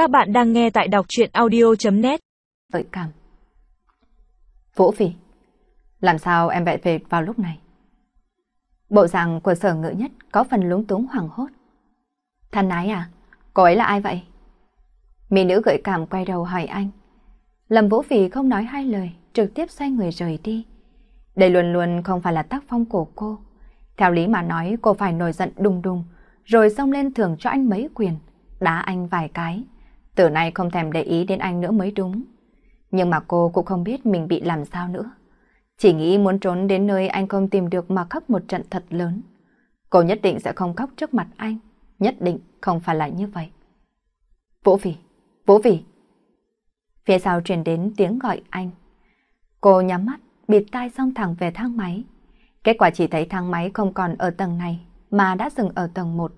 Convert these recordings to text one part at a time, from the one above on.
Các bạn đang nghe tại đọc chuyện audio.net Vậy cảm Vũ Phi Làm sao em lại về vào lúc này? Bộ dạng của sở ngữ nhất có phần lúng túng hoảng hốt. Thân ái à? Cô ấy là ai vậy? Mỹ nữ gợi cảm quay đầu hỏi anh. Lâm Vũ Phi không nói hai lời, trực tiếp xoay người rời đi. Đây luôn luôn không phải là tác phong của cô. Theo lý mà nói cô phải nổi giận đùng đùng, rồi xông lên thưởng cho anh mấy quyền, đá anh vài cái. Từ nay không thèm để ý đến anh nữa mới đúng. Nhưng mà cô cũng không biết mình bị làm sao nữa. Chỉ nghĩ muốn trốn đến nơi anh không tìm được mà khóc một trận thật lớn. Cô nhất định sẽ không khóc trước mặt anh. Nhất định không phải là như vậy. Vũ Vĩ, Vũ Vĩ. Phía sau truyền đến tiếng gọi anh. Cô nhắm mắt, bịt tai xong thẳng về thang máy. Kết quả chỉ thấy thang máy không còn ở tầng này, mà đã dừng ở tầng 1.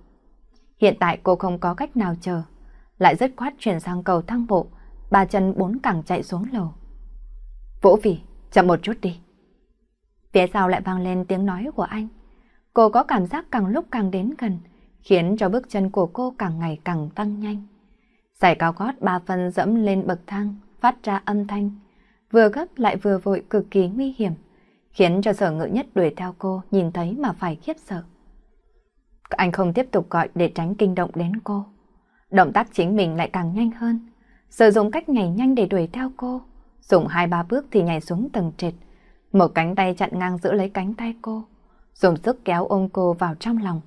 Hiện tại cô không có cách nào chờ, lại rất khoát chuyển sang cầu thang bộ, ba chân bốn cẳng chạy xuống lầu. Vũ vì chậm một chút đi. Phía sau lại vang lên tiếng nói của anh. Cô có cảm giác càng lúc càng đến gần, khiến cho bước chân của cô càng ngày càng tăng nhanh. Giày cao gót ba phân dẫm lên bậc thang, phát ra âm thanh, vừa gấp lại vừa vội cực kỳ nguy hiểm, khiến cho sở ngự nhất đuổi theo cô nhìn thấy mà phải khiếp sợ. Anh không tiếp tục gọi để tránh kinh động đến cô. Động tác chính mình lại càng nhanh hơn, sử dụng cách nhảy nhanh để đuổi theo cô, dùng hai ba bước thì nhảy xuống tầng trệt, một cánh tay chặn ngang giữ lấy cánh tay cô, dùng sức kéo ôm cô vào trong lòng,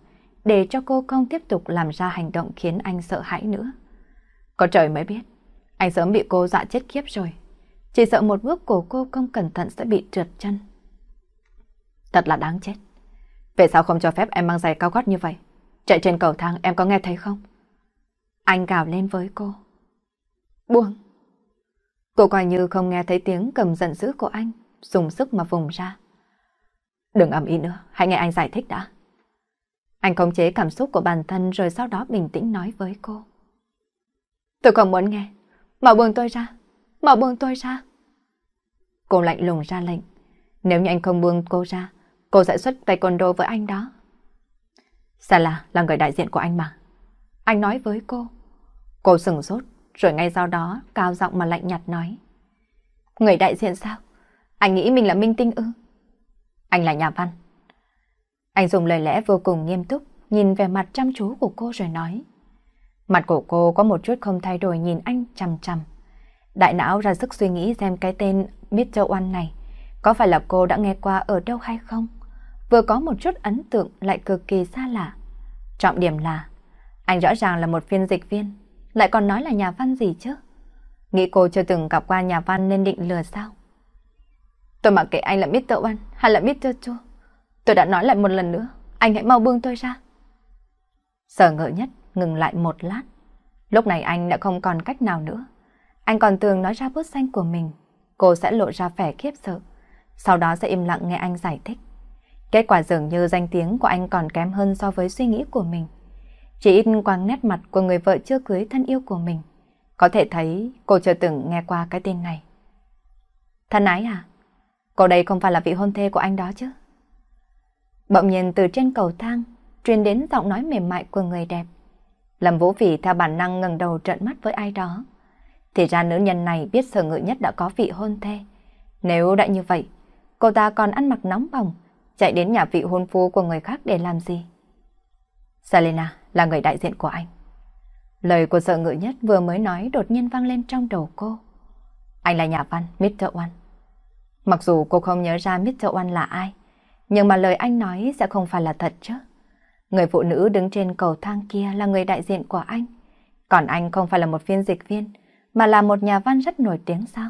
để cho cô không tiếp tục làm ra hành động khiến anh sợ hãi nữa. Có trời mới biết, anh sớm bị cô dọa chết khiếp rồi. Chỉ sợ một bước của cô không cẩn thận sẽ bị trượt chân. Thật là đáng chết. Vậy sao không cho phép em mang giày cao gót như vậy? Chạy trên cầu thang em có nghe thấy không? Anh gào lên với cô. Buông. Cô coi như không nghe thấy tiếng cầm giận dữ của anh, dùng sức mà vùng ra. Đừng ầm ĩ nữa, hãy nghe anh giải thích đã. Anh khống chế cảm xúc của bản thân rồi sau đó bình tĩnh nói với cô. Tôi không muốn nghe. Mau buông tôi ra. Mau buông tôi ra. Cô lạnh lùng ra lệnh. Nếu như anh không buông cô ra, cô sẽ xuất tay taekwondo với anh đó. Sala là người đại diện của anh mà. Anh nói với cô. Cô sừng sốt, rồi ngay sau đó cao giọng mà lạnh nhạt nói. Người đại diện sao? Anh nghĩ mình là minh tinh ư? Anh là nhà văn. Anh dùng lời lẽ vô cùng nghiêm túc, nhìn về mặt chăm chú của cô rồi nói. Mặt của cô có một chút không thay đổi nhìn anh chằm chằm. Đại não ra sức suy nghĩ xem cái tên Mr. One này có phải là cô đã nghe qua ở đâu hay không? Vừa có một chút ấn tượng lại cực kỳ xa lạ. Trọng điểm là anh rõ ràng là một phiên dịch viên, lại còn nói là nhà văn gì chứ? Nghĩ cô chưa từng gặp qua nhà văn nên định lừa sao? Tôi mặc kệ anh là Mr. One hay là Mr. Chu. Tôi đã nói lại một lần nữa, anh hãy mau buông tôi ra. Sở ngỡ nhất ngừng lại một lát. Lúc này anh đã không còn cách nào nữa. Anh còn tưởng nói ra bút xanh của mình, cô sẽ lộ ra vẻ khiếp sợ. Sau đó sẽ im lặng nghe anh giải thích. Kết quả dường như danh tiếng của anh còn kém hơn so với suy nghĩ của mình. Chỉ ít quang nét mặt của người vợ chưa cưới thân yêu của mình. Có thể thấy cô chưa từng nghe qua cái tên này. Thân ái à? Cô đây không phải là vị hôn thê của anh đó chứ? Bỗng nhiên từ trên cầu thang truyền đến giọng nói mềm mại của người đẹp. Lâm Vũ Phỉ theo bản năng ngẩng đầu trợn mắt với ai đó. Thì ra nữ nhân này biết sở ngự nhất đã có vị hôn thê. Nếu đã như vậy, cô ta còn ăn mặc nóng bỏng, chạy đến nhà vị hôn phu của người khác để làm gì? Selena là người đại diện của anh. Lời của sợ ngự nhất vừa mới nói đột nhiên vang lên trong đầu cô. Anh là nhà văn, Mr. One. Mặc dù cô không nhớ ra Mr. One là ai, nhưng mà lời anh nói sẽ không phải là thật chứ. Người phụ nữ đứng trên cầu thang kia là người đại diện của anh. Còn anh không phải là một phiên dịch viên, mà là một nhà văn rất nổi tiếng sao?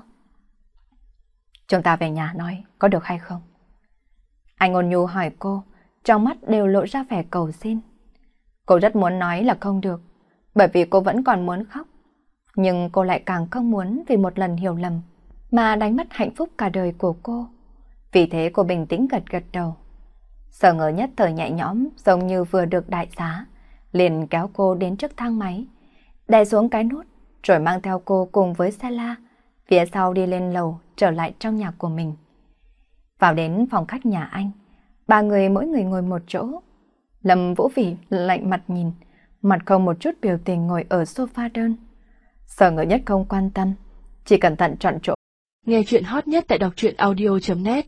Chúng ta về nhà nói, có được hay không? Anh ôn nhu hỏi cô, trong mắt đều lộ ra vẻ cầu xin. Cô rất muốn nói là không được, bởi vì cô vẫn còn muốn khóc. Nhưng cô lại càng không muốn vì một lần hiểu lầm, mà đánh mất hạnh phúc cả đời của cô. Vì thế cô bình tĩnh gật gật đầu. Sở ngờ nhất thở nhẹ nhõm giống như vừa được đại giá, liền kéo cô đến trước thang máy, đè xuống cái nút, rồi mang theo cô cùng với xe la, phía sau đi lên lầu trở lại trong nhà của mình. Vào đến phòng khách nhà anh, ba người mỗi người ngồi một chỗ. Lâm Vũ Vĩ lạnh mặt nhìn, mặt không một chút biểu tình ngồi ở sofa đơn. Sở ngỡ nhất không quan tâm, chỉ cẩn thận chọn chỗ. Nghe chuyện hot nhất tại đọc truyện audio.net